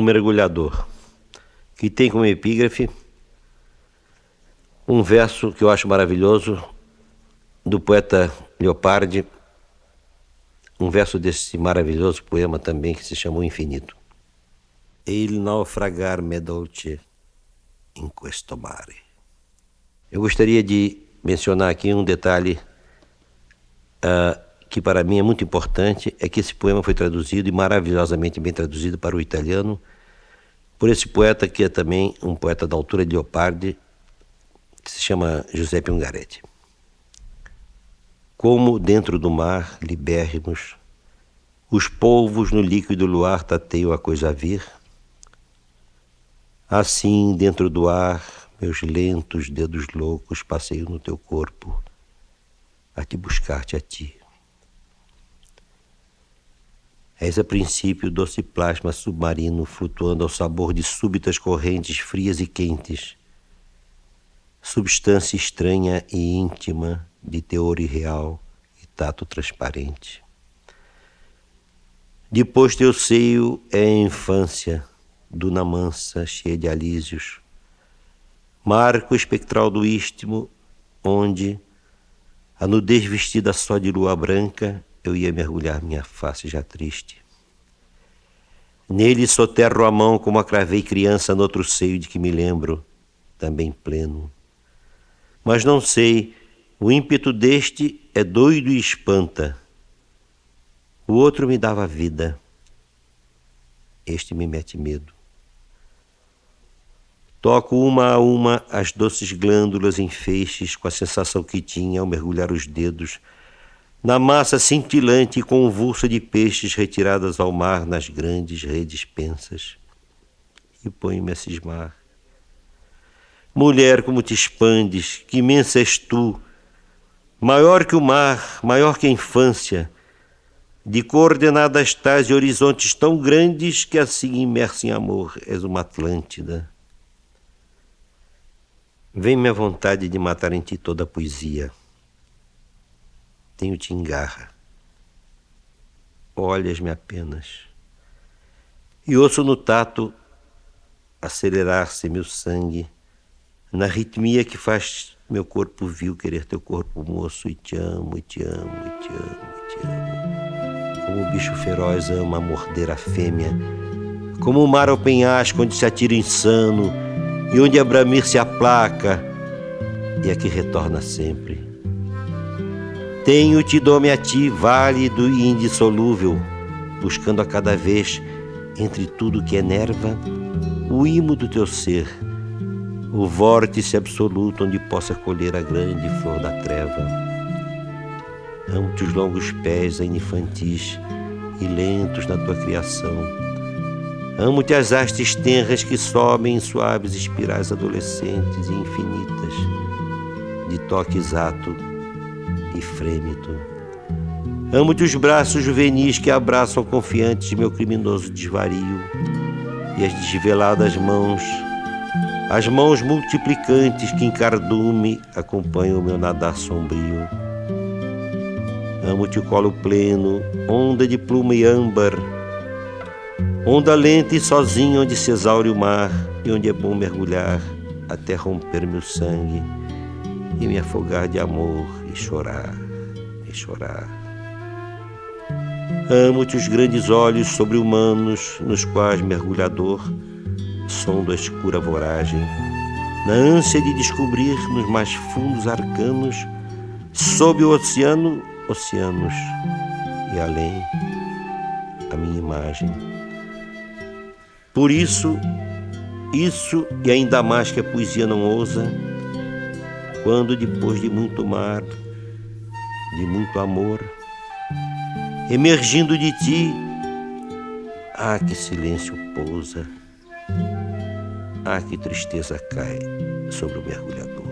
um mergulhador, que tem como epígrafe um verso que eu acho maravilhoso do poeta Leopardi, um verso desse maravilhoso poema também que se chamou Infinito. Il naufragar me dolce in questo mare. Eu gostaria de mencionar aqui um detalhe uh, que para mim é muito importante, é que esse poema foi traduzido e maravilhosamente bem traduzido para o italiano por esse poeta que é também um poeta da altura de Leopardi, que se chama Giuseppe Ungaretti. Como dentro do mar, libérrimos, os polvos no líquido luar tateiam a coisa a vir, assim dentro do ar, meus lentos dedos loucos passeiam no teu corpo, a te buscar-te a ti. És a princípio doce plasma submarino flutuando ao sabor de súbitas correntes frias e quentes substância estranha e íntima de teor irreal e tato transparente. Depois teu seio é a infância, duna mansa, cheia de alísios, marco espectral do istmo, onde, a nudez vestida só de lua branca, eu ia mergulhar minha face já triste. Nele soterro a mão como a cravei criança no outro seio de que me lembro, também pleno mas não sei, o ímpeto deste é doido e espanta. O outro me dava vida, este me mete medo. Toco uma a uma as doces glândulas em feixes com a sensação que tinha ao mergulhar os dedos na massa cintilante e convulsa de peixes retiradas ao mar nas grandes redes pensas. E ponho-me a cismar. Mulher, como te expandes, que imensa és tu, maior que o mar, maior que a infância, de coordenadas estás e horizontes tão grandes que assim imersa em amor és uma Atlântida. Vem-me a vontade de matar em ti toda a poesia. Tenho-te em garra. Olhas-me apenas. E ouço no tato acelerar-se meu sangue na ritmia que faz meu corpo vil querer teu corpo moço e te amo, e te amo, e te amo, e te amo. Como o bicho feroz ama morder a fêmea, como o mar ao penhasco onde se atira insano e onde a bramir se aplaca e aqui retorna sempre. Tenho-te, dome a ti, válido e indissolúvel, buscando a cada vez, entre tudo que enerva, o imo do teu ser o vórtice absoluto onde possa colher a grande flor da treva. Amo-te os longos pés ainda infantis e lentos na tua criação. Amo-te as hastes tenras que sobem em suaves espirais adolescentes e infinitas, de toque exato e frêmito. Amo-te os braços juvenis que abraçam confiantes meu criminoso desvario e as desveladas mãos as mãos multiplicantes que em cardume acompanham o meu nadar sombrio. Amo-te o colo pleno, onda de pluma e âmbar, onda lenta e sozinha onde se exaure o mar e onde é bom mergulhar até romper meu sangue e me afogar de amor e chorar, e chorar. Amo-te os grandes olhos sobre-humanos nos quais mergulhador sonda a escura voragem, na ânsia de descobrir nos mais fundos arcanos, sob o oceano, oceanos, e além, a minha imagem. Por isso, isso e ainda mais que a poesia não ousa, quando depois de muito mar, de muito amor, emergindo de ti, ah, que silêncio pousa. Ah, que tristeza cai sobre o mergulhador.